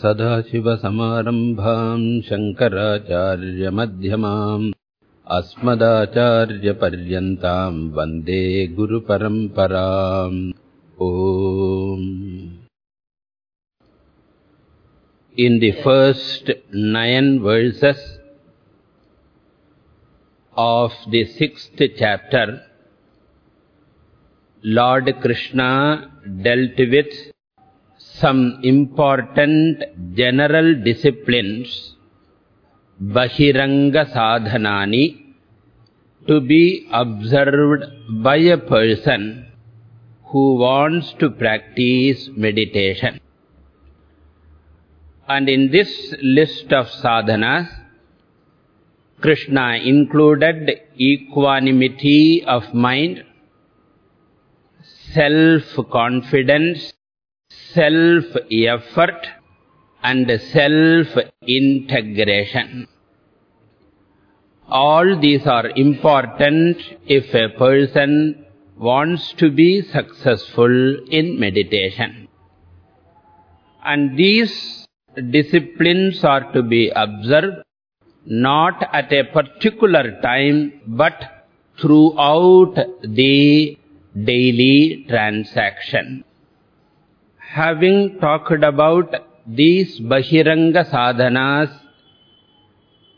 सदाशिवसमारम्भाम् शङ्कराचार्यमध्यमाम् अस्मदाचार्यपर्यन्ताम् वन्दे गुरुपरम्पराम् ॐ in the first nine verses of the sixth chapter Lord Krishna dealt with some important general disciplines, Bahiranga Sadhanani, to be observed by a person who wants to practice meditation. And in this list of sadhanas, Krishna included equanimity of mind, self-confidence, self-effort and self-integration. All these are important if a person wants to be successful in meditation. And these disciplines are to be observed not at a particular time but throughout the daily transaction. Having talked about these Bahiranga sadhanas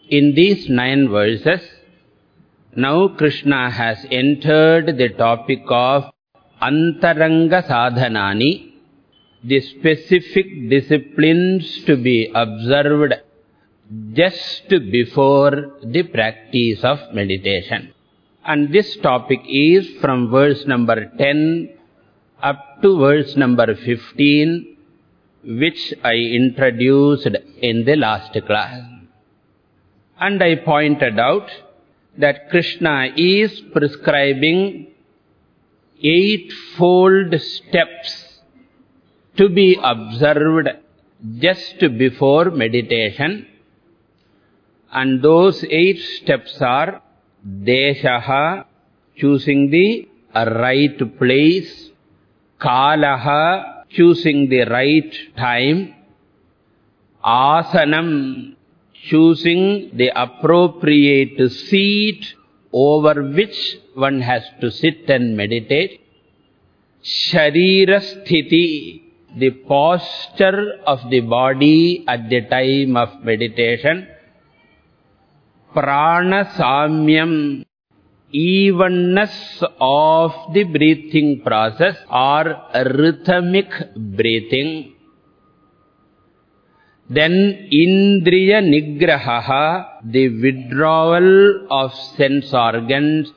in these nine verses, now Krishna has entered the topic of Antaranga sadhanani, the specific disciplines to be observed just before the practice of meditation. And this topic is from verse number 10 up to verse number 15, which I introduced in the last class. And I pointed out that Krishna is prescribing eightfold steps to be observed just before meditation. And those eight steps are Deshaha, choosing the right place, Kalaha, choosing the right time, Asanam, choosing the appropriate seat over which one has to sit and meditate, Sharira Sthiti, the posture of the body at the time of meditation, Prana Samyam, evenness of the breathing process or rhythmic breathing. Then Indriya Nigraha, the withdrawal of sense organs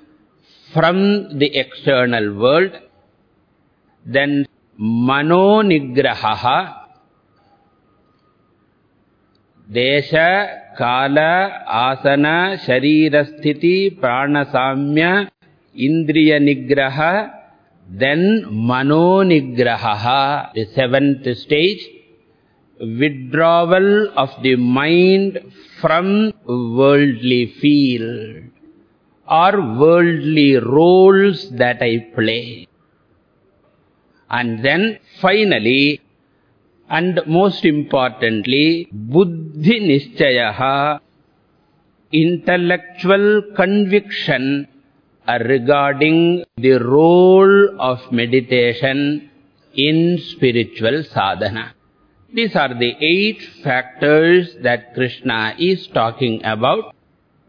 from the external world. Then Mano Nigraha, Desha, Asana, Sharirasthiti, Pranasamya, Indriya Nigraha, then Mano Nigraha, the seventh stage, withdrawal of the mind from worldly field or worldly roles that I play. And then finally, and most importantly, Buddhi Nishchayaha, intellectual conviction regarding the role of meditation in spiritual sadhana. These are the eight factors that Krishna is talking about.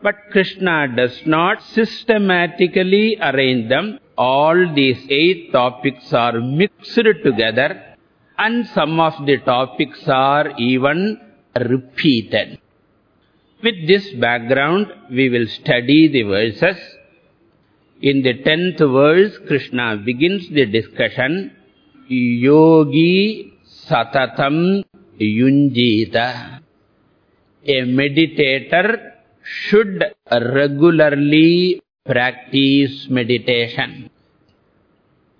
But Krishna does not systematically arrange them. All these eight topics are mixed together and some of the topics are even repeated. With this background, we will study the verses. In the tenth verse, Krishna begins the discussion, Yogi Satatam Yunjita. A meditator should regularly practice meditation.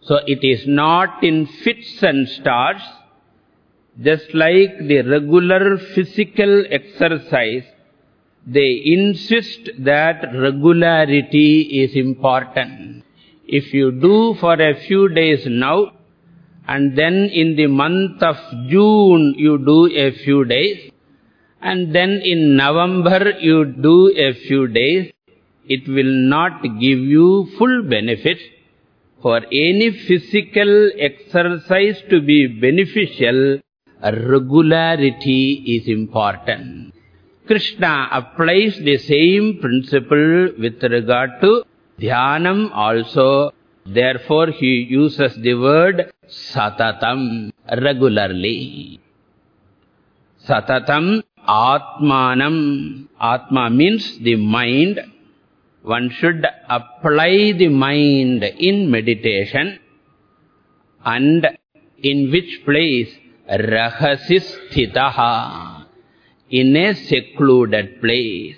So it is not in fits and starts, just like the regular physical exercise, they insist that regularity is important. If you do for a few days now, and then in the month of June you do a few days, and then in November you do a few days, it will not give you full benefit. For any physical exercise to be beneficial, regularity is important. Krishna applies the same principle with regard to dhyanam also. Therefore, he uses the word satatam, regularly. Satatam atmanam. Atma means the mind. One should apply the mind in meditation. And in which place? Rahasisthitaha. In a secluded place.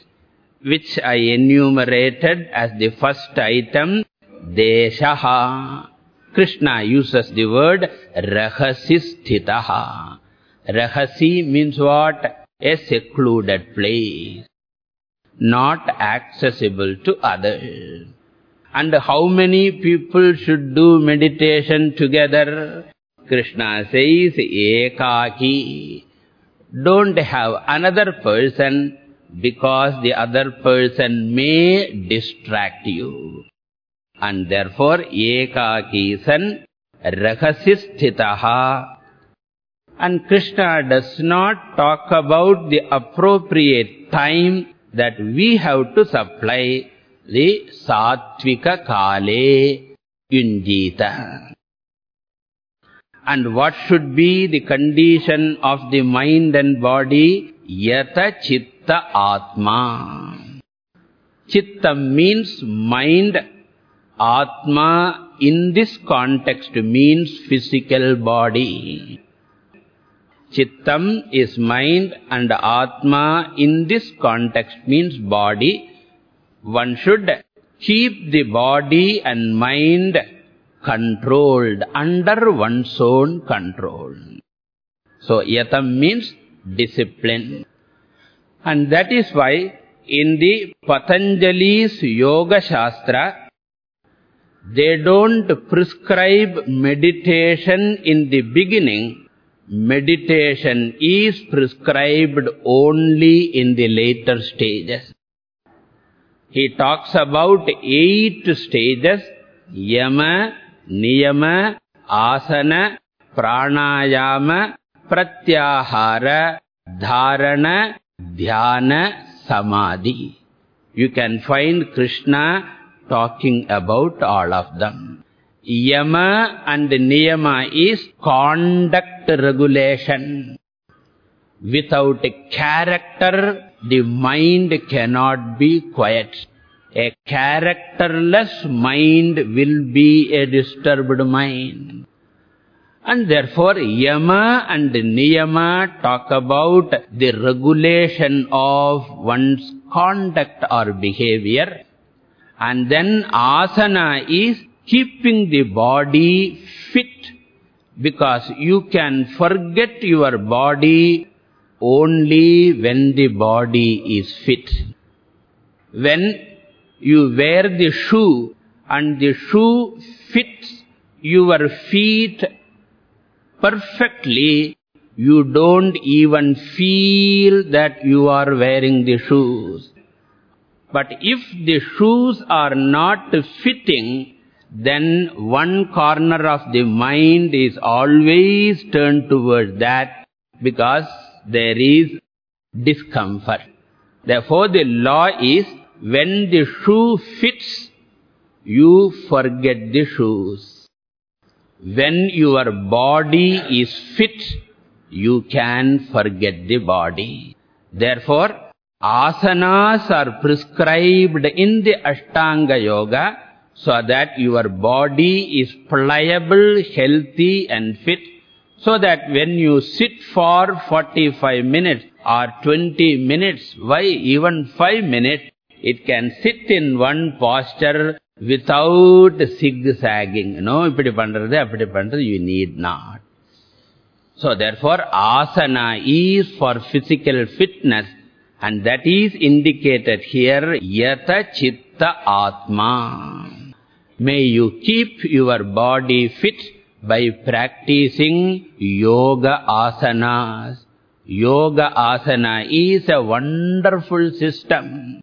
Which I enumerated as the first item, Deshaha. Krishna uses the word Rahasisthitaha. Rahasi means what? A secluded place. Not accessible to others. And how many people should do meditation together? Krishna says, Ekaki. Don't have another person because the other person may distract you. And therefore, Ekaki san rahasisthitaha. And Krishna does not talk about the appropriate time that we have to supply the sattvika kale yunjita. And what should be the condition of the mind and body? Yata chitta atma. Chitta means mind. Atma in this context means physical body. Chittam is mind and Atma in this context means body. One should keep the body and mind controlled, under one's own control. So, yatam means discipline. And that is why in the Patanjali's Yoga Shastra, they don't prescribe meditation in the beginning. Meditation is prescribed only in the later stages. He talks about eight stages, yama, niyama, asana, pranayama, pratyahara, dharana, dhyana, samadhi. You can find Krishna talking about all of them. Yama and niyama is conduct regulation. Without a character, the mind cannot be quiet. A characterless mind will be a disturbed mind. And therefore, yama and niyama talk about the regulation of one's conduct or behavior. And then asana is keeping the body fit. Because you can forget your body only when the body is fit. When you wear the shoe and the shoe fits your feet perfectly, you don't even feel that you are wearing the shoes. But if the shoes are not fitting, then one corner of the mind is always turned towards that because there is discomfort. Therefore, the law is when the shoe fits, you forget the shoes. When your body is fit, you can forget the body. Therefore, asanas are prescribed in the Ashtanga Yoga so that your body is pliable, healthy and fit. So that when you sit for 45 minutes or 20 minutes, why even 5 minutes, it can sit in one posture without zigzagging. No, ipadi pandrathu, apadi pandrathu, you need not. So therefore, asana is for physical fitness and that is indicated here, yata chitta atma. May you keep your body fit by practicing yoga asanas. Yoga asana is a wonderful system.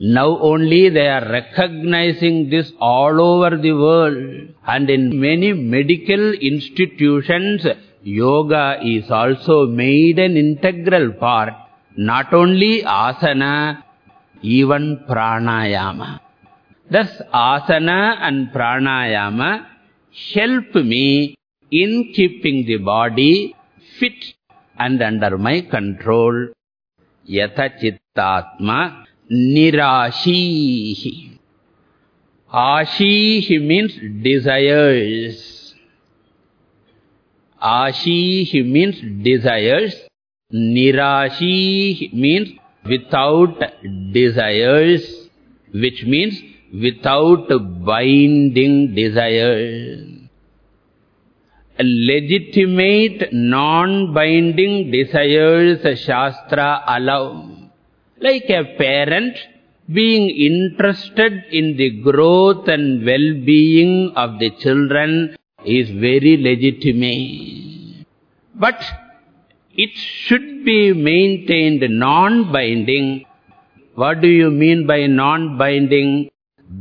Now only they are recognizing this all over the world. And in many medical institutions, yoga is also made an integral part. Not only asana, even pranayama. Thus, asana and pranayama help me in keeping the body fit and under my control. Yatha chittatma nirashihi. Ashihi means desires. Ashihi means desires. Nirashi means without desires, which means without binding desires. A legitimate, non-binding desires Shastra allow. Like a parent being interested in the growth and well-being of the children is very legitimate. But it should be maintained non-binding. What do you mean by non-binding?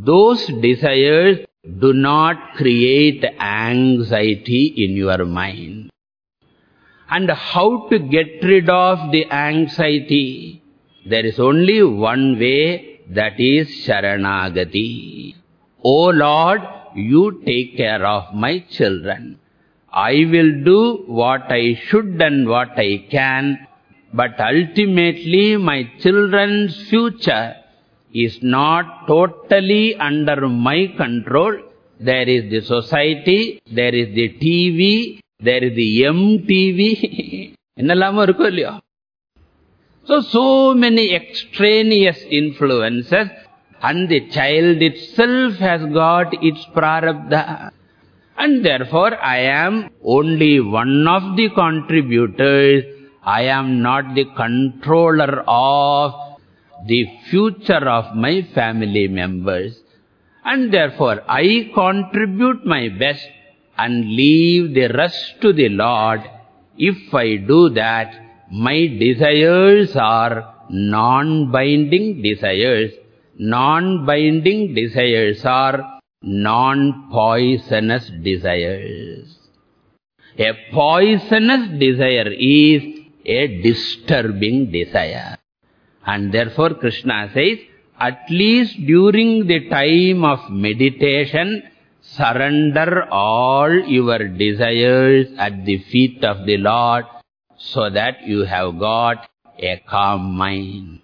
Those desires do not create anxiety in your mind. And how to get rid of the anxiety? There is only one way, that is Sharanagati. O Lord, you take care of my children. I will do what I should and what I can, but ultimately my children's future is not totally under my control. There is the society, there is the TV, there is the MTV. So, so many extraneous influences and the child itself has got its prarabdha. And therefore, I am only one of the contributors. I am not the controller of the future of my family members. And therefore, I contribute my best and leave the rest to the Lord. If I do that, my desires are non-binding desires. Non-binding desires are non-poisonous desires. A poisonous desire is a disturbing desire. And therefore Krishna says, at least during the time of meditation, surrender all your desires at the feet of the Lord so that you have got a calm mind.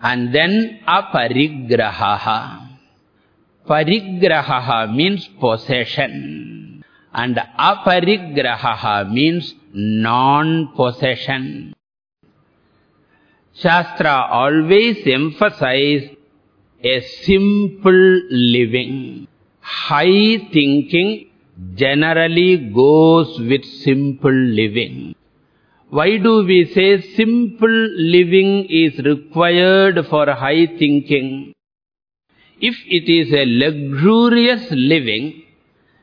And then aparigraha. Parigraha means possession. And aparigraha means non-possession. Shastra always emphasize a simple living. High thinking generally goes with simple living. Why do we say simple living is required for high thinking? If it is a luxurious living,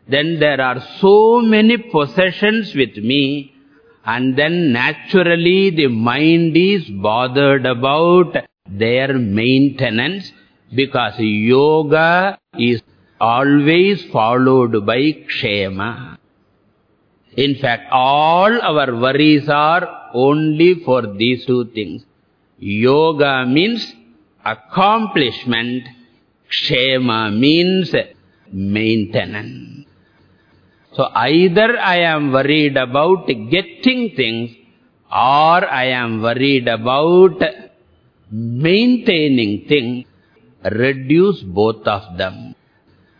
then there are so many possessions with me, and then naturally the mind is bothered about their maintenance, because yoga is always followed by kshema. In fact, all our worries are only for these two things. Yoga means accomplishment, kshema means maintenance. So either I am worried about getting things or I am worried about maintaining things, reduce both of them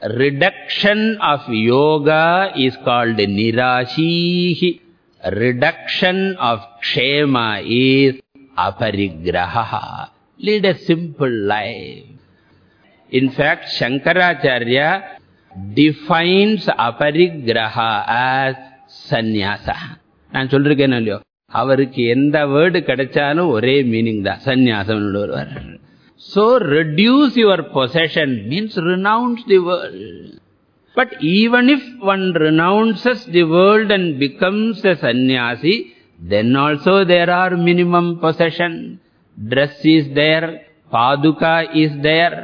reduction of yoga is called nirashihi. Reduction of kshema is aparigraha. Lead a simple life. In fact, Shankaracharya defines aparigraha as sannyasa. நான் சொல்லிருக்கேன் இல்லையோ? அவருக்கு எந்த word கிடைச்சாலும் ஒரே meaning தான். சந்நியாசம் வருவார் so reduce your possession means renounce the world but even if one renounces the world and becomes a sannyasi then also there are minimum possession. Dress is there paduka is there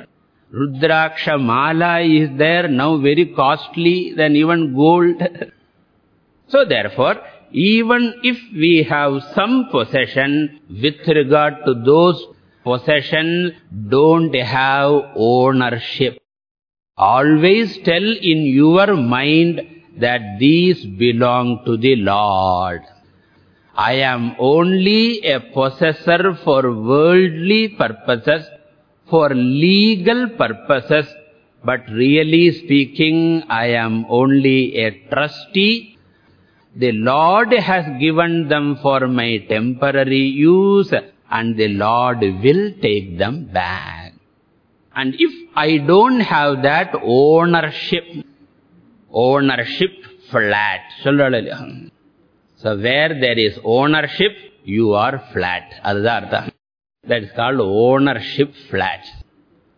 rudraksha mala is there, now very costly than even gold. so therefore, even if we have some possession, with regard to those possessions, don't have ownership. Always tell in your mind that these belong to the Lord. I am only a possessor for worldly purposes, for legal purposes, but really speaking, I am only a trustee. The Lord has given them for my temporary use, and the Lord will take them back. And if I don't have that ownership, ownership flat, so where there is ownership, you are flat. That is called ownership flats.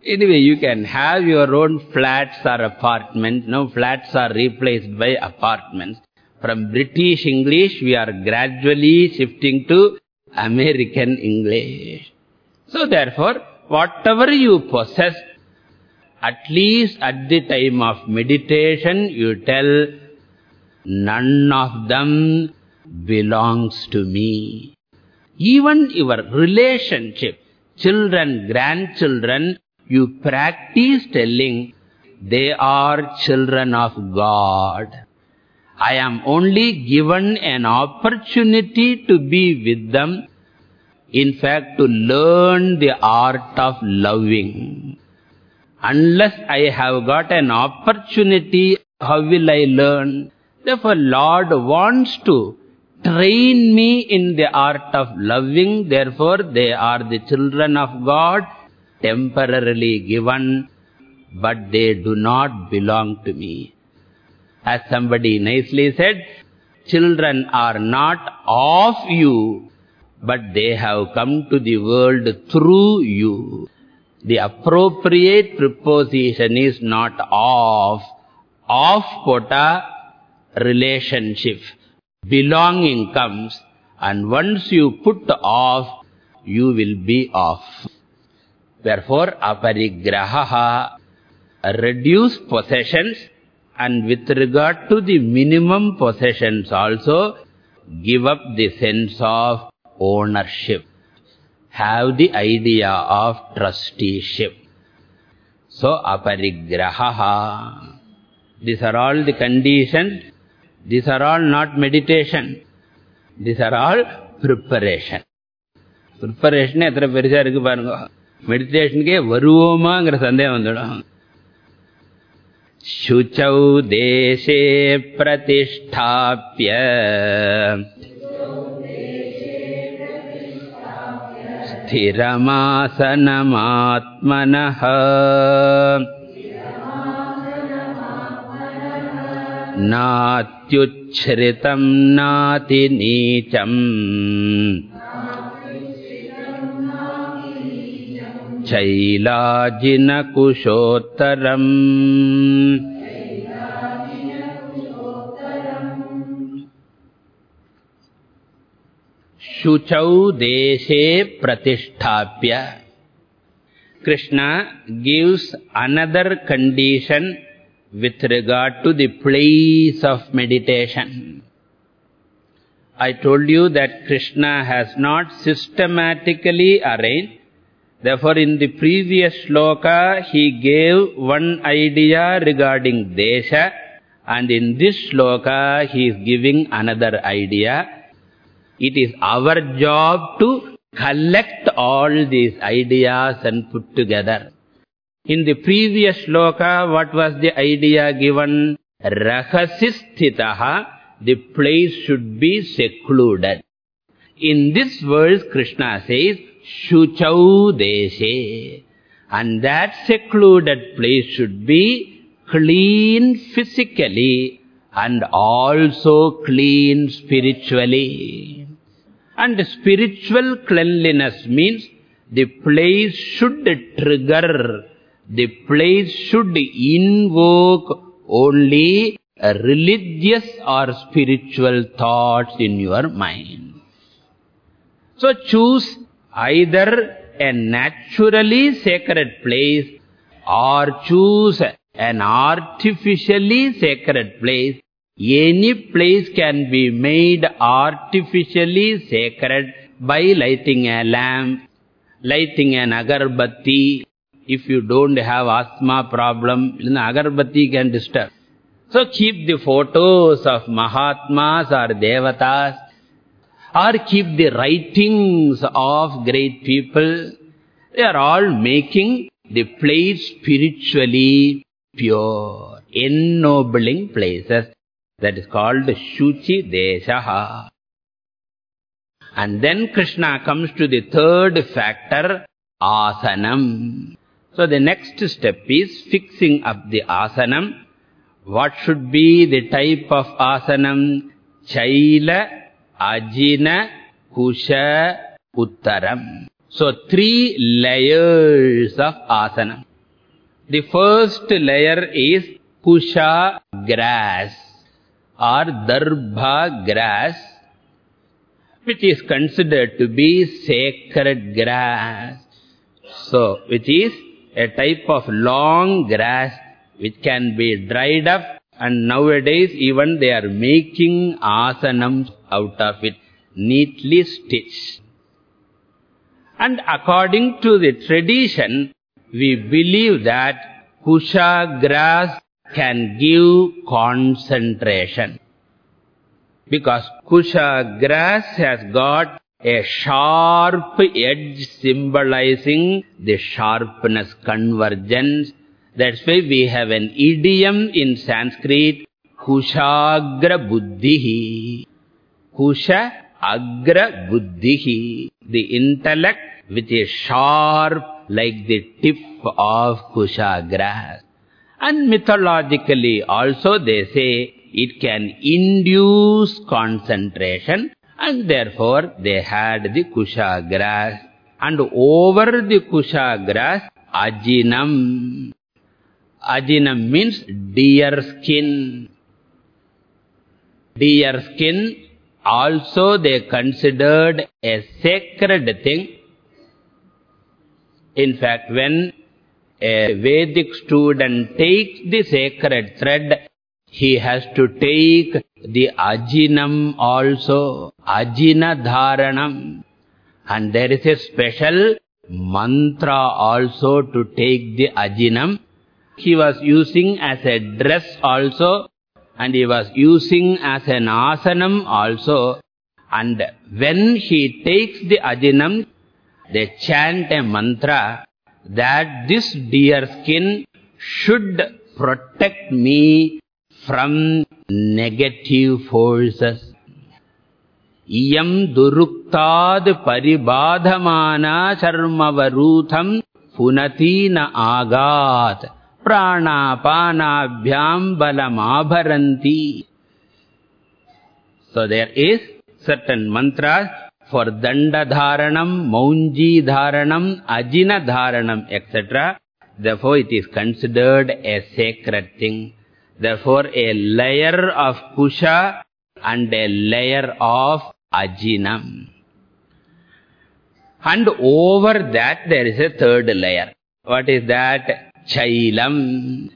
Anyway, you can have your own flats or apartments. Now flats are replaced by apartments. From British English, we are gradually shifting to American English. So therefore, whatever you possess, at least at the time of meditation, you tell, none of them belongs to me. Even your relationship, children, grandchildren, you practice telling, they are children of God. I am only given an opportunity to be with them, in fact, to learn the art of loving. Unless I have got an opportunity, how will I learn? Therefore, Lord wants to train me in the art of loving. Therefore, they are the children of God, temporarily given, but they do not belong to me. As somebody nicely said, children are not of you, but they have come to the world through you. The appropriate preposition is not of, of pota relationship belonging comes and once you put off, you will be off. Therefore, aparigraha, reduce possessions and with regard to the minimum possessions also, give up the sense of ownership. Have the idea of trusteeship. So, aparigraha. These are all the conditions these are all not meditation. These are all preparation. Preparation எத்தனை பெருசா இருக்கு பாருங்க மெடிடேஷனுக்கே வருவோமாங்கிற சந்தேகம் வந்துடும் शुचौ देशे प्रतिष्ठाप्य स्थिरमासनमात्मनः नात्युच्छ्रितम् नातिनीचम् चैलाजिनकुशोत्तरम् शुचौ देशे प्रतिष्ठाप्य Krishna gives another condition with regard to the place of meditation. I told you that Krishna has not systematically arranged. Therefore, in the previous sloka, he gave one idea regarding desha, and in this sloka, he is giving another idea. It is our job to collect all these ideas and put together. In the previous shloka, what was the idea given? Rahasisthitaha, the place should be secluded. In this verse, Krishna says, Shuchau deshe. And that secluded place should be clean physically and also clean spiritually. And spiritual cleanliness means the place should trigger the place should invoke only religious or spiritual thoughts in your mind. So choose either a naturally sacred place or choose an artificially sacred place. Any place can be made artificially sacred by lighting a lamp, lighting an agarbatti. If you don't have asthma problem, then agarbatti can disturb. So keep the photos of Mahatmas or Devatas or keep the writings of great people. They are all making the place spiritually pure, ennobling places. That is called Shuchi Deshaha. And then Krishna comes to the third factor, asanam. So the next step is fixing up the asanam. What should be the type of asanam? Chaila, Ajina, Kusha, Uttaram. So three layers of asanam. The first layer is Kusha grass or Darbha grass which is considered to be sacred grass. So, which is a type of long grass which can be dried up and nowadays even they are making asanams out of it, neatly stitched. And according to the tradition, we believe that kusha grass can give concentration. Because kusha grass has got a sharp edge symbolizing the sharpness, convergence. That's why we have an idiom in Sanskrit, Kushagra Buddhihi. Kusha Agra Buddhihi. The intellect which is sharp like the tip of Kusha grass. And mythologically also they say it can induce concentration and therefore they had the Kusha grass. And over the Kusha grass, Ajinam. Ajinam means deer skin. Deer skin also they considered a sacred thing. In fact, when a Vedic student takes the sacred thread, he has to take the ajinam also, ajina dharanam. And there is a special mantra also to take the ajinam. He was using as a dress also, and he was using as an asanam also. And when he takes the ajinam, they chant a mantra that this deer skin should protect me from negative forces. Iyam duruktad paribadhamana charmavarutham punatina agat pranapanabhyam balamabharanti. So there is certain mantras for danda dharanam, maunji dharanam, ajina dharanam, etc. Therefore, it is considered a sacred thing. Therefore, a layer of kusha and a layer of ajinam. And over that, there is a third layer. What is that? Chailam.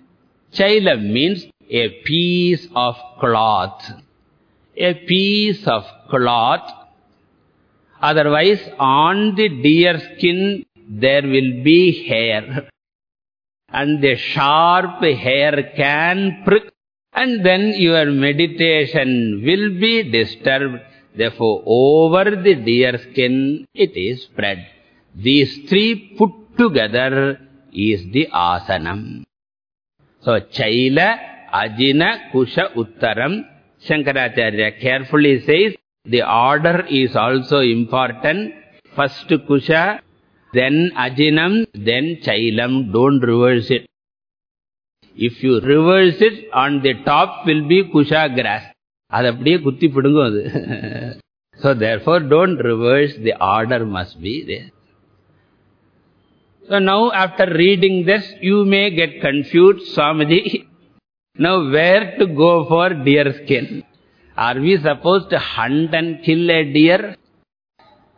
Chailam means a piece of cloth. A piece of cloth Otherwise, on the deer skin, there will be hair. And the sharp hair can prick. And then your meditation will be disturbed. Therefore, over the deer skin, it is spread. These three put together is the asanam. So, Chaila, Ajina, Kusha, Uttaram. Shankaracharya carefully says, the order is also important. First kusha, then ajinam, then chailam. Don't reverse it. If you reverse it, on the top will be kusha grass. அது அப்படியே குத்தி பிடுங்கும் அது so therefore don't reverse the order must be there so now after reading this you may get confused swamiji Now, where to go for deer skin? Are we supposed to hunt and kill a deer?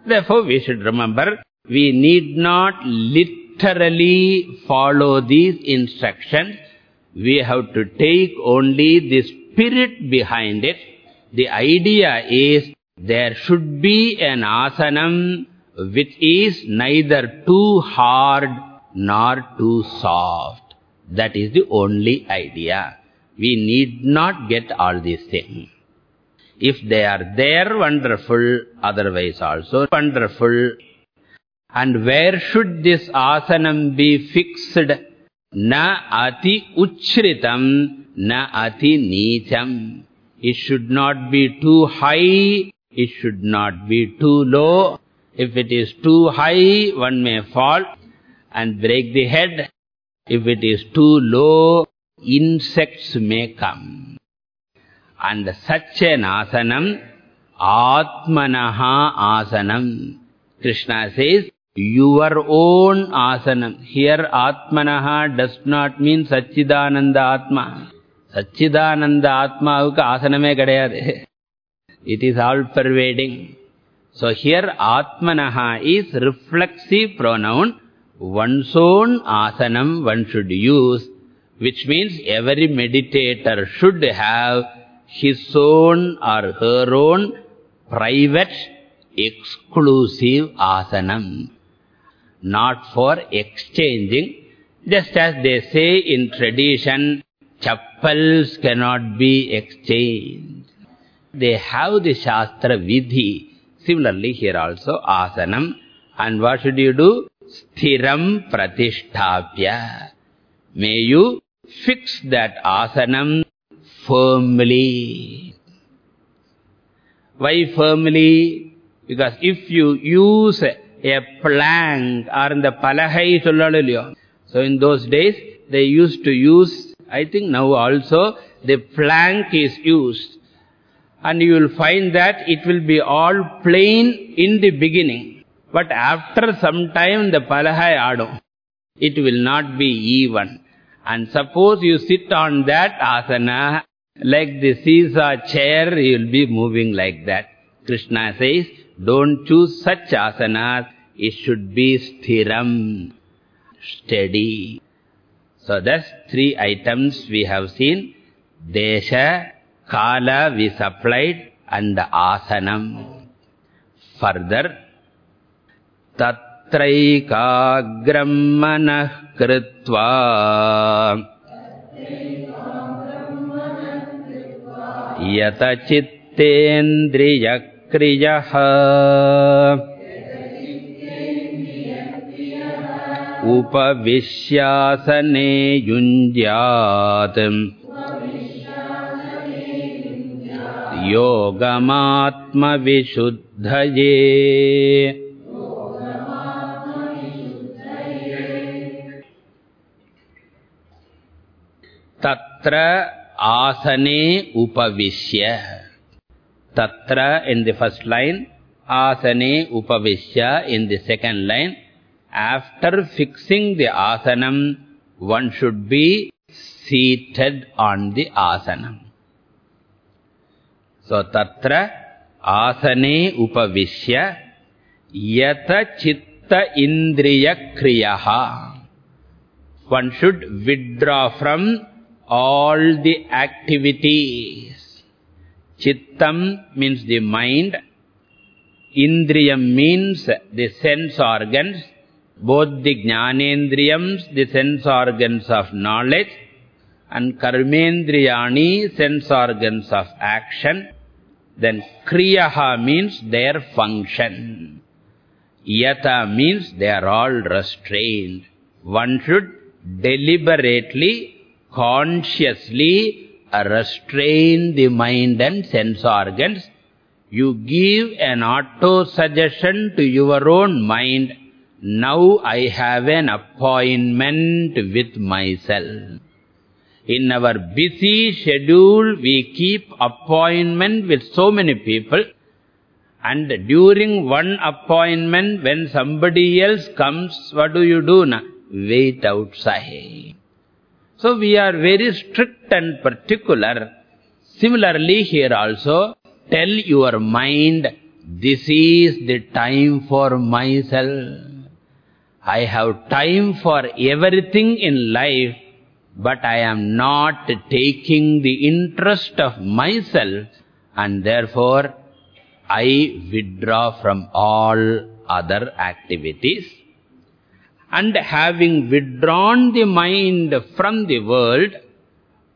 Therefore, we should remember, we need not literally follow these instructions. We have to take only the spirit behind it. The idea is, there should be an asanam which is neither too hard nor too soft. That is the only idea. We need not get all these things. If they are there, wonderful, otherwise also wonderful. And where should this asanam be fixed? Na ati uchritam, na ati neecham. It should not be too high, it should not be too low. If it is too high, one may fall and break the head. If it is too low, insects may come. And such an asanam, Atmanaha asanam. Krishna says, your own asanam. Here Atmanaha does not mean Satchidananda Atma. Satchidananda Atmavukku asaname kadayadu. It is all pervading. So here Atmanaha is reflexive pronoun. One's own asanam one should use, which means every meditator should have his own or her own private, exclusive asanam. Not for exchanging. Just as they say in tradition, chappals cannot be exchanged. They have the Shastra Vidhi. Similarly, here also asanam. And what should you do? Sthiram pratishtapya. May you fix that asanam firmly. Why firmly? Because if you use a plank or in the palahai. So in those days, they used to use, I think now also, the plank is used. And you will find that it will be all plain in the beginning. But after some time, the palahai adum. It will not be even. And suppose you sit on that asana, like the seesaw chair, you will be moving like that. Krishna says, don't choose such asanas. It should be sthiram, steady. So that's three items we have seen. Desha, Kala we supplied and asanam. Further, तत्रैकाग्रम् मनः कृत्वा यतचित्तेन्द्रियक्रियः उपविश्यासने युञ्ज्यात् योगमात्मविशुद्धये। तत्र आसने उपविश्य। तत्र in the first line आसने उपविश्य in the second line After fixing the asanam, one should be seated on the asanam. So, tatra asane upavishya yata chitta indriya kriyaha. One should withdraw from all the activities. Chittam means the mind. Indriyam means the sense organs. Both the jnanendriyams, the sense organs of knowledge, and karmendriyani, sense organs of action. Then kriyaha means their function. Yata means they are all restrained. One should deliberately consciously restrain the mind and sense organs. You give an auto-suggestion to your own mind, now I have an appointment with myself. In our busy schedule, we keep appointment with so many people. And during one appointment, when somebody else comes, what do you do? Na? Wait outside. So we are very strict and particular. Similarly here also, tell your mind, this is the time for myself. I have time for everything in life, but I am not taking the interest of myself and therefore I withdraw from all other activities. And having withdrawn the mind from the world,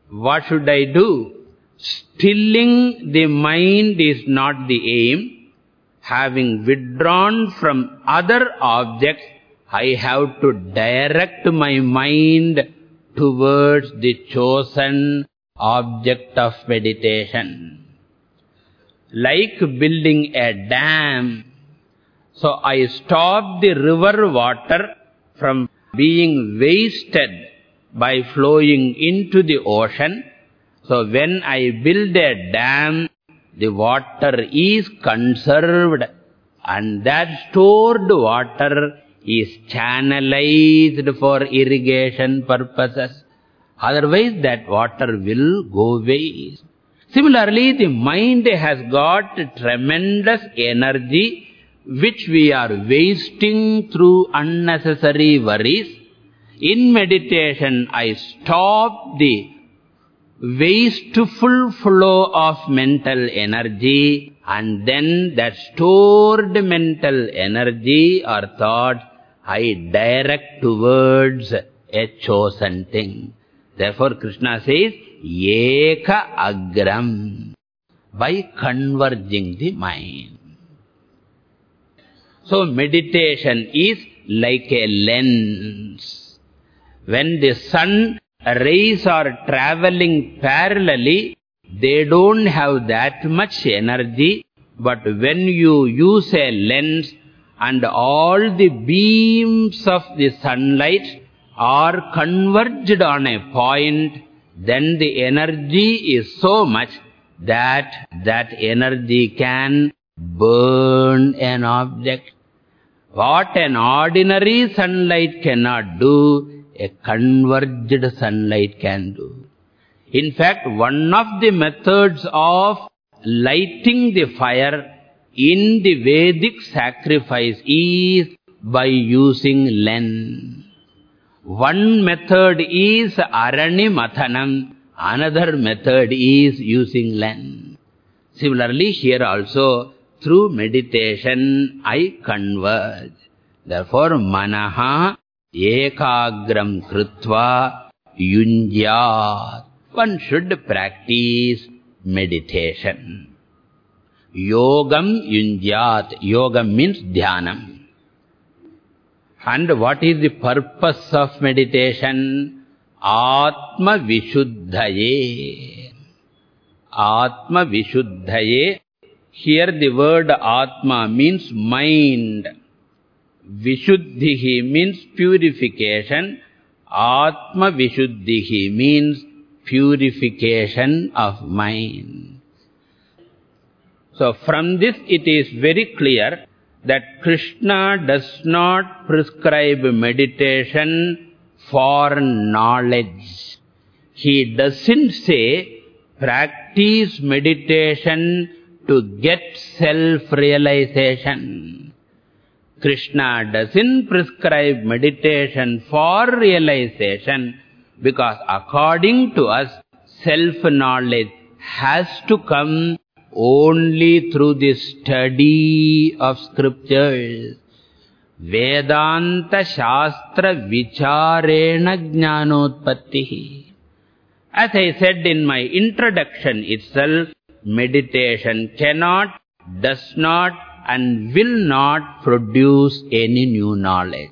what should I do? Stilling the mind is not the aim. Having withdrawn from other objects, I have to direct my mind towards the chosen object of meditation. Like building a dam. So I stop the river water from being wasted by flowing into the ocean. So when I build a dam, the water is conserved and that stored water is channelized for irrigation purposes. Otherwise, that water will go waste. Similarly, the mind has got tremendous energy which we are wasting through unnecessary worries. In meditation, I stop the wasteful flow of mental energy and then that stored mental energy or thought I direct towards a chosen thing. Therefore, Krishna says, Eka Agram, by converging the mind. So, meditation is like a lens. When the sun rays are traveling parallelly, they don't have that much energy. But when you use a lens, and all the beams of the sunlight are converged on a point, then the energy is so much that that energy can burn an object. What an ordinary sunlight cannot do, a converged sunlight can do. In fact, one of the methods of lighting the fire in the Vedic sacrifice is by using len. One method is arani mathanam, another method is using len. Similarly, here also, through meditation, I converge. Therefore, manaha ekagram krutva yunjyat. One should practice meditation. Yogam yunjyat. Yogam means dhyanam. And what is the purpose of meditation? Atma Vishuddhaye. Atma Vishuddhaye. Here the word Atma means mind. Vishuddhihi means purification. Atma Vishuddhihi means purification of mind. So from this it is very clear that Krishna does not prescribe meditation for knowledge. He doesn't say practice meditation to get self-realization. Krishna doesn't prescribe meditation for realization because according to us, self-knowledge has to come only through the study of scriptures. Vedanta Shastra Vicharena Jnanotpattihi. As I said in my introduction itself, meditation cannot, does not and will not produce any new knowledge.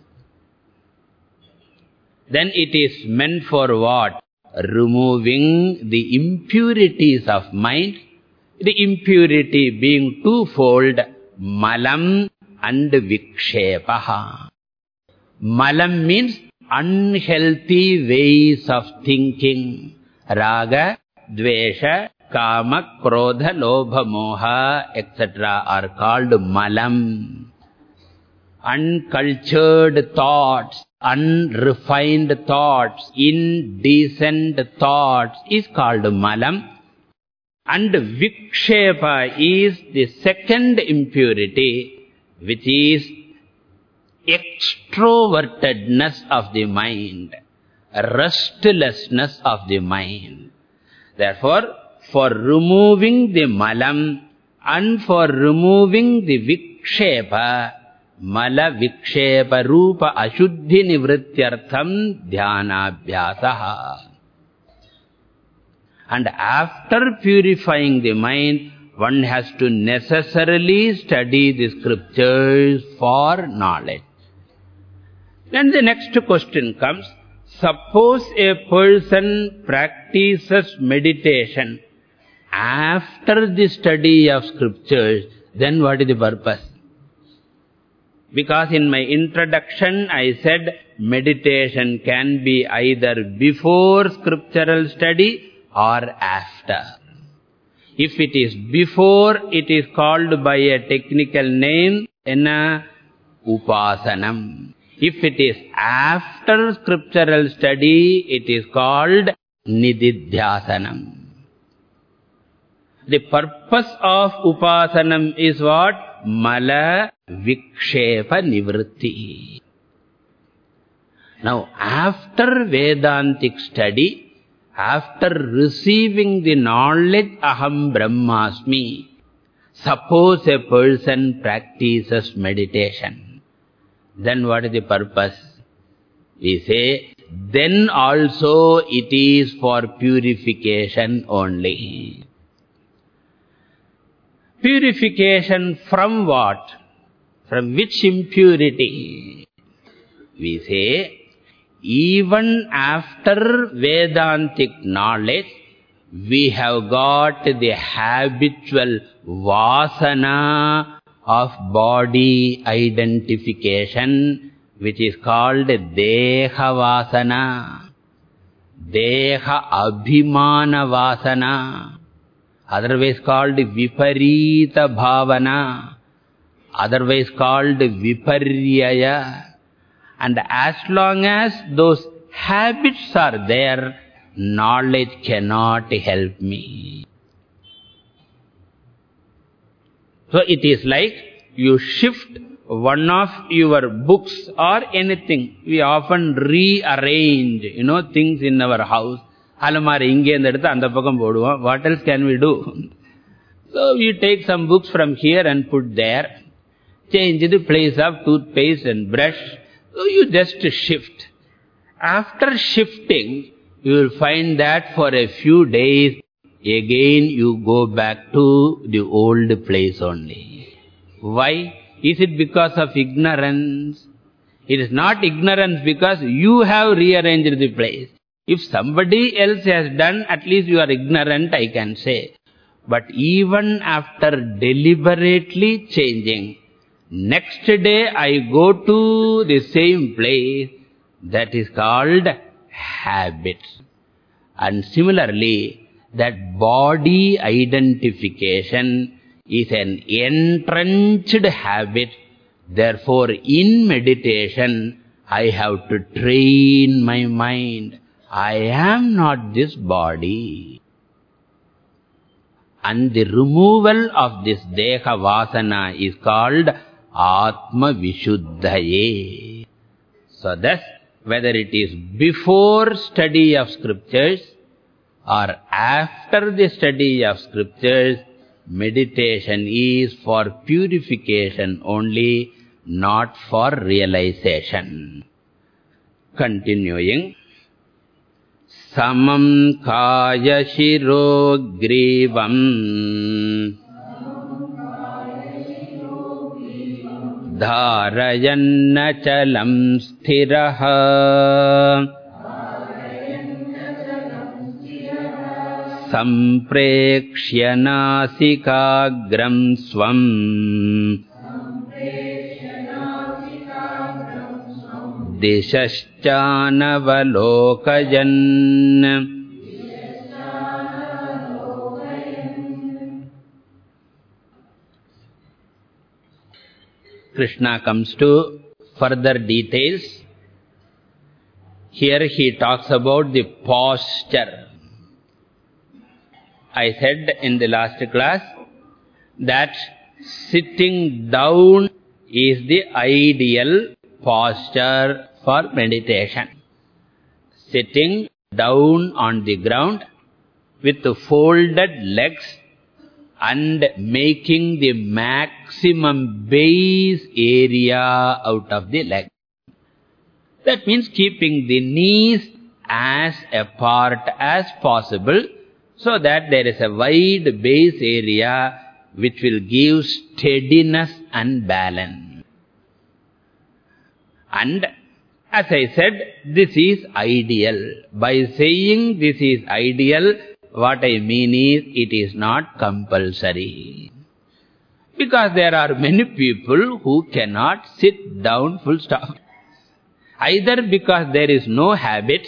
Then it is meant for what? Removing the impurities of mind the impurity being twofold, malam and vikshepaha. Malam means unhealthy ways of thinking. Raga, dvesha, kama, krodha, lobha, moha, etc. are called malam. uncultured thoughts, unrefined thoughts, indecent thoughts is called malam. And vikshepa is the second impurity, which is extrovertedness of the mind, restlessness of the mind. Therefore, for removing the malam and for removing the vikshepa, mala vikshepa rupa ashuddhi nivrityartham dhyanabhyasaha. And after purifying the mind, one has to necessarily study the scriptures for knowledge. Then the next question comes, suppose a person practices meditation after the study of scriptures, then what is the purpose? Because in my introduction I said meditation can be either before scriptural study or after. If it is before, it is called by a technical name, enna upasanam. If it is after scriptural study, it is called nididhyasanam. The purpose of upasanam is what? Mala vikshepa nivritti. Now, after Vedantic study, after receiving the knowledge aham brahmasmi, suppose a person practices meditation, then what is the purpose? We say, then also it is for purification only. Purification from what? From which impurity? We say, even after Vedantic knowledge, we have got the habitual vasana of body identification, which is called Deha Vasana, Deha Abhimana Vasana, otherwise called Viparita Bhavana, otherwise called Viparyaya. And as long as those habits are there, knowledge cannot help me. So it is like you shift one of your books or anything. We often rearrange, you know, things in our house. Inge. What else can we do? So we take some books from here and put there. Change the place of toothpaste and brush. You just shift. After shifting, you will find that for a few days, again you go back to the old place only. Why? Is it because of ignorance? It is not ignorance because you have rearranged the place. If somebody else has done, at least you are ignorant, I can say. But even after deliberately changing, Next day I go to the same place, that is called habit. And similarly, that body identification is an entrenched habit. Therefore, in meditation, I have to train my mind. I am not this body. And the removal of this Deha Vasana is called Whether it is before study of scriptures or after the study of scriptures, meditation is for purification only, not for realization. Continuing. Samam kaya shiro grivam धारयन्नचलम् स्थिरः। सम्प्रेक्ष्य नासिकाग्रम् स्वम्। दिशश्चानवलोकयन् Krishna comes to further details. Here he talks about the posture. I said in the last class that sitting down is the ideal posture for meditation. Sitting down on the ground with folded legs and making the maximum base area out of the leg. That means keeping the knees as apart as possible so that there is a wide base area which will give steadiness and balance. And as I said, this is ideal. By saying this is ideal, what I mean is, it is not compulsory. Because there are many people who cannot sit down full stop. Either because there is no habit,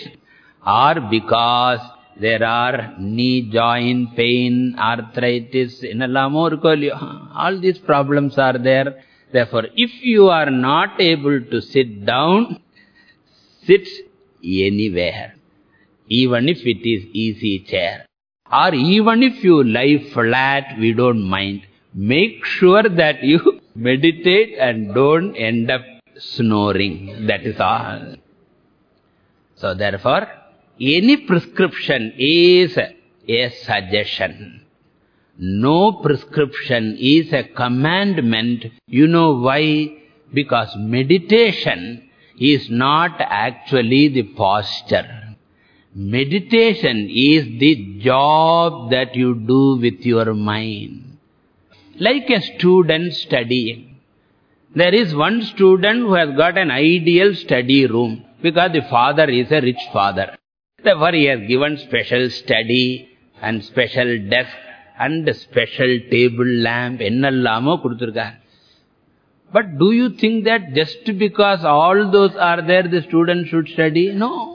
or because there are knee joint pain, arthritis, all these problems are there. Therefore, if you are not able to sit down, sit anywhere. Even if it is easy chair. Or even if you lie flat, we don't mind. Make sure that you meditate and don't end up snoring. That is all. So therefore, any prescription is a suggestion. No prescription is a commandment. You know why? Because meditation is not actually the posture. Meditation is the job that you do with your mind. Like a student studying. There is one student who has got an ideal study room because the father is a rich father. Therefore, he has given special study and special desk and special table lamp. Ennallamo kuduthirukar. But do you think that just because all those are there, the student should study? No.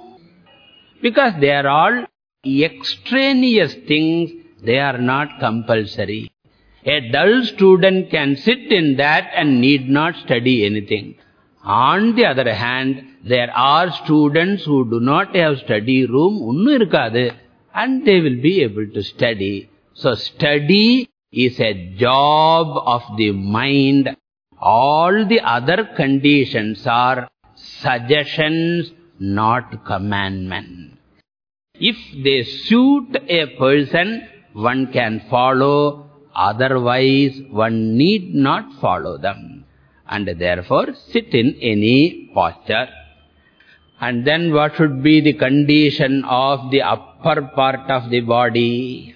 Because they are all extraneous things, they are not compulsory. A dull student can sit in that and need not study anything. On the other hand, there are students who do not have study room, unnu and they will be able to study. So study is a job of the mind. All the other conditions are suggestions, not commandment. If they suit a person, one can follow, otherwise one need not follow them. And therefore, sit in any posture. And then what should be the condition of the upper part of the body?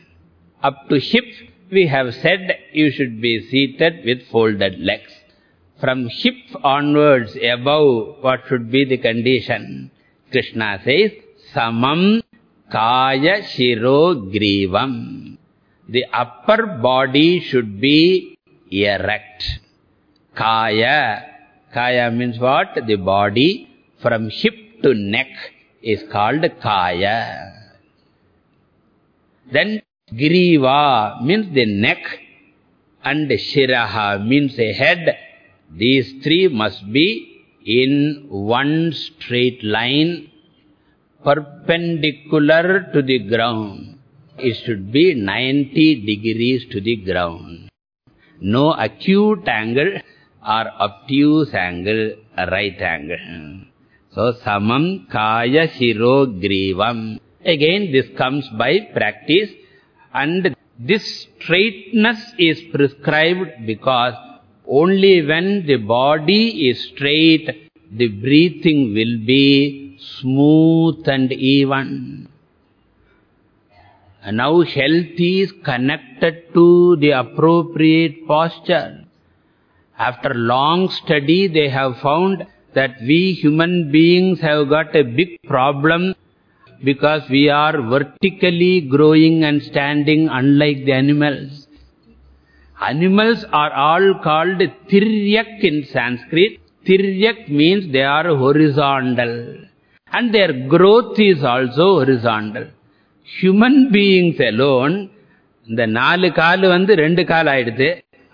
Up to hip, we have said you should be seated with folded legs. From hip onwards, above, what should be the condition? Krishna says, Samam Kaya Shiro Grivam. The upper body should be erect. Kaya. Kaya means what? The body from hip to neck is called Kaya. Then Griva means the neck and Shiraha means a head. These three must be in one straight line perpendicular to the ground. It should be 90 degrees to the ground. No acute angle or obtuse angle, right angle. So, samam kaya shiro grivam. Again, this comes by practice. And this straightness is prescribed because only when the body is straight, the breathing will be smooth and even. And now health is connected to the appropriate posture. After long study, they have found that we human beings have got a big problem because we are vertically growing and standing unlike the animals. Animals are all called tiryak in Sanskrit. Tiryak means they are horizontal and their growth is also horizontal. Human beings alone, இந்த நாலு காலு வந்து ரெண்டு கால் ஆயிடுது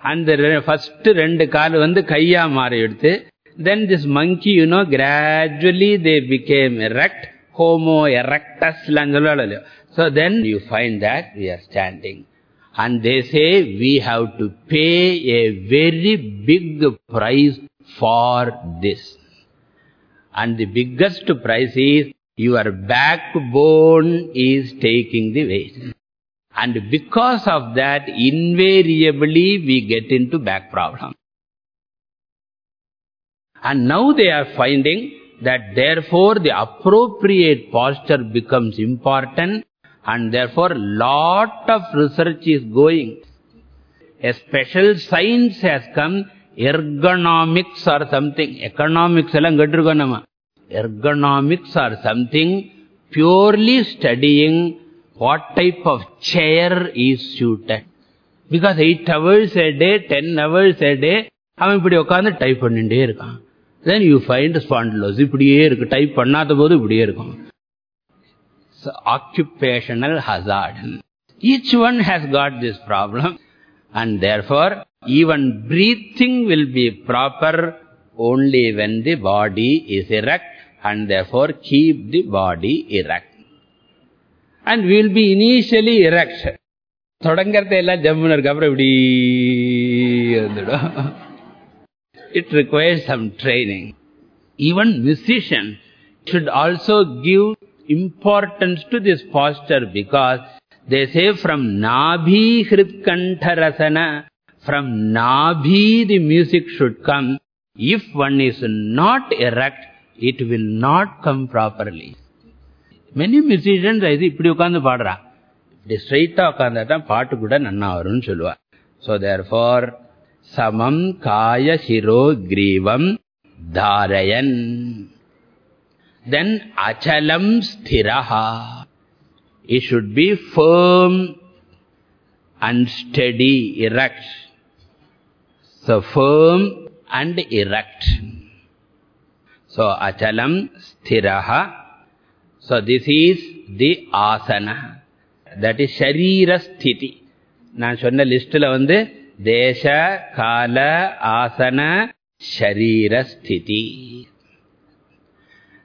And the first rendu kaal vandu kaiya mari eduthu. Then this monkey, you know, gradually they became erect. Homo erectus So then you find that we are standing. and they say we have to pay a very big price for this. And the biggest price is your backbone is taking the weight. And because of that, invariably we get into back problem. And now they are finding that therefore the appropriate posture becomes important and therefore lot of research is going. A special science has come, ergonomics or something. Economics எல்லாம் கேட்டிருக்கோம் நம்ம ergonomics or something purely studying what type of chair is suited. Because 8 hours a day, 10 hours a day, அவன் இப்படி உட்கார்ந்து type பண்ணிட்டே இருக்கான் then you find spondylosis இப்படியே இருக்கு டைப் பண்ணாத போது இப்படியே இருக்கும் so occupational hazard each one has got this problem and therefore even breathing will be proper only when the body is erect and therefore keep the body erect and we will be initially erect தொடங்கறத எல்லாம் ஜம்முன்னு இருக்கு அப்புறம் இப்படி வந்துடும் it requires some training. Even musician should also give importance to this posture because they say from Nabhi Hritkantharasana, from Nabhi the music should come. If one is not erect, it will not come properly. Many musicians, I see, இப்படி உட்கார்ந்து பாடுறா இப்படி ஸ்ட்ரைட்டா உட்கார்ந்தாதான் பாட்டு கூட நன்னா வரும்னு சொல்லுவா So therefore, samam kaya shiro grivam dharayan. Then achalam sthiraha. It should be firm and steady, erect. So firm and erect. So achalam sthiraha. So this is the asana. That is sharira sthiti. நான் சொன்ன லிஸ்ட்ல வந்து தேச கால ஆசன ஷரீர ஸ்திதி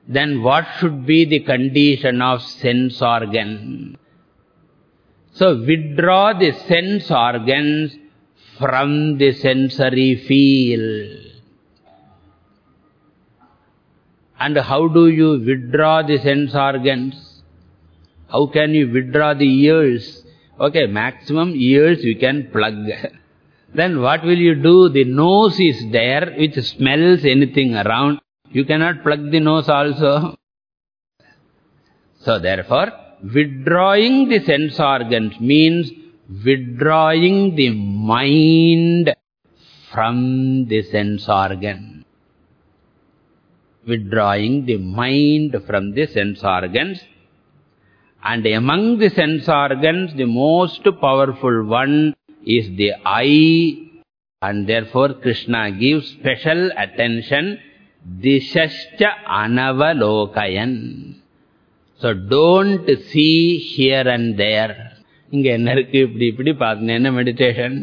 Then what should be the condition of sense organ? So withdraw the sense organs from the sensory field. And how do you withdraw the sense organs? How can you withdraw the ears? Okay maximum ears you can plug. Then what will you do? The nose is there, which smells anything around. You cannot plug the nose also. So therefore, withdrawing the sense organs means withdrawing the mind from the sense organ. Withdrawing the mind from the sense organs. And among the sense organs, the most powerful one is the eye and therefore Krishna gives special attention dishascha anavalokayan. So don't see here and there. இங்க என்ன இருக்கு இப்படி இப்படி பார்த்தேன் என்ன meditation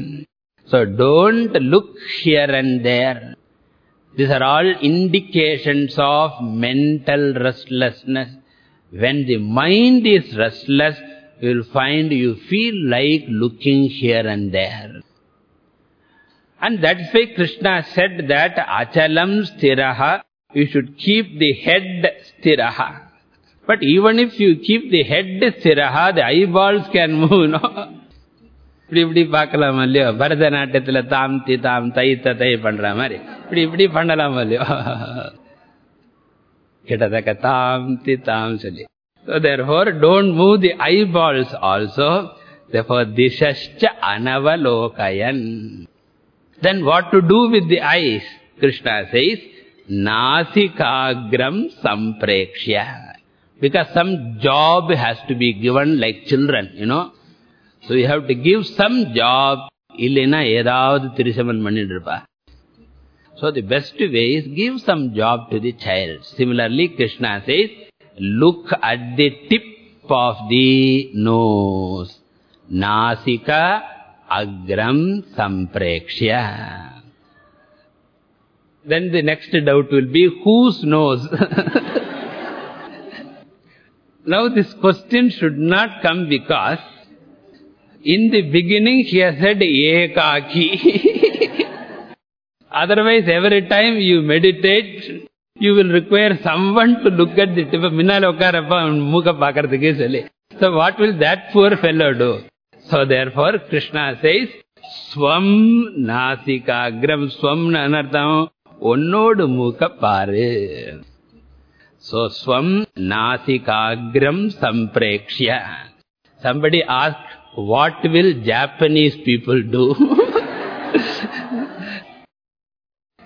So don't look here and there. These are all indications of mental restlessness. When the mind is restless, you will find you feel like looking here and there. And that's why Krishna said that achalam stiraha, you should keep the head stiraha. But even if you keep the head stiraha, the eyeballs can move, no? இப்படி இப்படி பார்க்கலாம் இல்லையோ பரதநாட்டியத்துல தாம் தி தாம் தை தை பண்ற மாதிரி இப்படி இப்படி பண்ணலாம் இல்லையோ கிட்டத்தக்க தாம் தி தாம் சொல்லி So therefore, don't move the eyeballs also. Therefore, dishascha anavalokayan. Then what to do with the eyes? Krishna says, nasikagram samprekshya. Because some job has to be given like children, you know. So you have to give some job. Illena edavadu tirisaman mannidirpa. So the best way is give some job to the child. Similarly, Krishna says, look at the tip of the nose. Nasika agram samprekshya. Then the next doubt will be, whose nose? now this question should not come because in the beginning he has said ekaki. Otherwise every time you meditate, you will require someone to look at the tip of minnal okkarappa mooka. So what will that poor fellow do? So therefore Krishna says, Swam nasikagram swam anartham onnod mooka paru. So swam nasikagram samprekshya. Somebody asked, what will Japanese people do?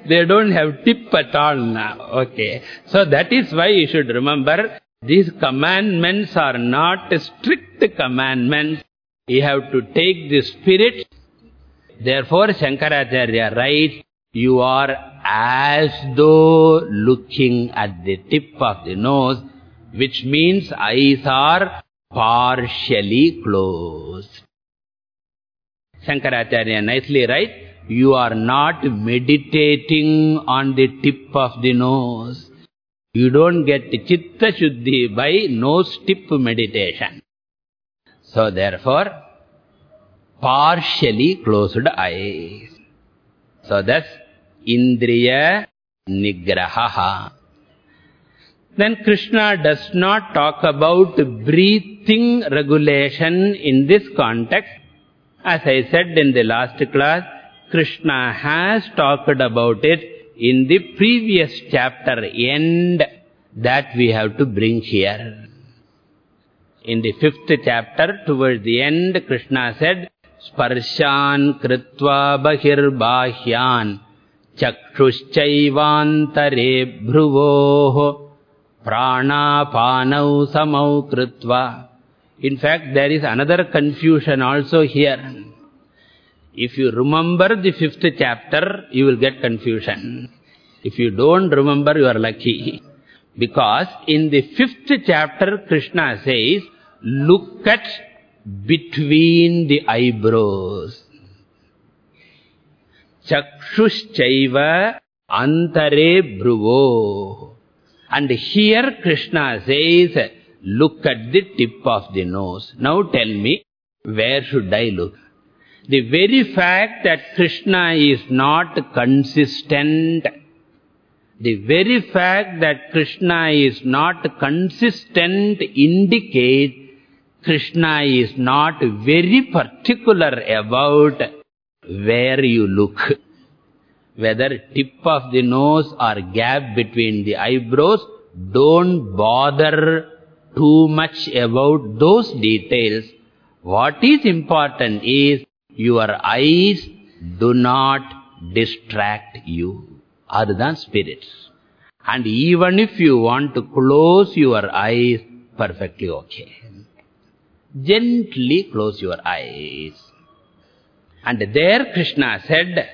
They don't have tip at all now. Okay. So that is why you should remember, these commandments are not strict commandments. You have to take the spirit. Therefore, Shankaracharya writes, you are as though looking at the tip of the nose, which means eyes are partially closed. Shankaracharya nicely writes, you are not meditating on the tip of the nose. You don't get chitta shuddhi by nose tip meditation. So therefore, partially closed eyes. So that's indriya nigraha. Then Krishna does not talk about breathing regulation in this context. As I said in the last class, Krishna has talked about it in the previous chapter end that we have to bring here. In the fifth chapter, towards the end, Krishna said, Sparshan kritva bahir bahyan chakshushchaivantare bhruvoh pranapanau samau kritva. In fact, there is another confusion also here. If you remember the fifth chapter, you will get confusion. If you don't remember, you are lucky. Because in the fifth chapter, Krishna says, look at between the eyebrows. Chakshushchaiva antare bhruvo. And here Krishna says, look at the tip of the nose. Now tell me, where should I look? The very fact that Krishna is not consistent, the very fact that Krishna is not consistent indicates Krishna is not very particular about where you look. Whether tip of the nose or gap between the eyebrows, don't bother too much about those details. What is important is your eyes do not distract you. Other than spirits. And even if you want to close your eyes, perfectly okay. Gently close your eyes. And there Krishna said,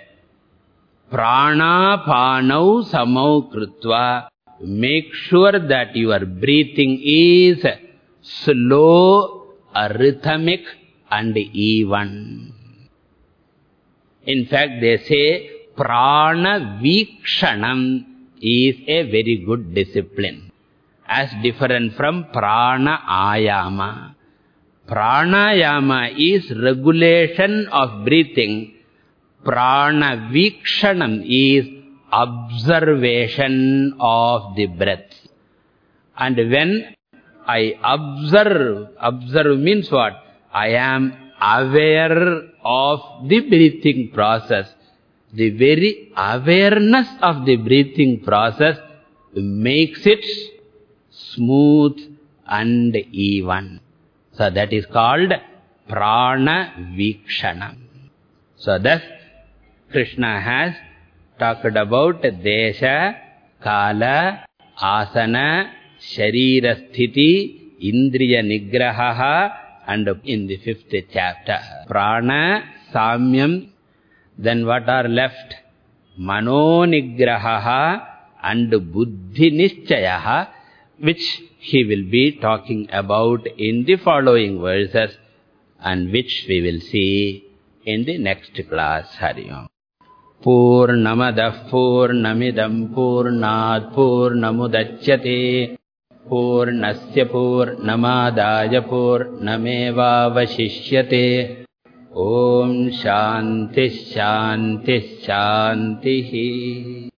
Prana samau krutva. Make sure that your breathing is slow, rhythmic and even. In fact, they say prana vikshanam is a very good discipline. As different from prana ayama. Pranayama is regulation of breathing. Prana vikshanam is observation of the breath. And when I observe, observe means what? I am aware of the breathing process. The very awareness of the breathing process makes it smooth and even. So that is called prana vikshana. So thus Krishna has talked about desha, kala, asana, sharira sthiti, indriya nigraha, and in the fifth chapter. Prana, Samyam, then what are left? Mano Nigrahaha and Buddhi Nishchayaha, which he will be talking which he will be talking about in the following verses and which will see in the next class Hari Om पूर्णम दहपूर्नमिदम्पूर्नाद्पूर् नमुदच्छते पूर्णस्यपूर्नमादायपुर्नमेवावशिष्यते ओम् शान्तिश्शान्तिशान्तिः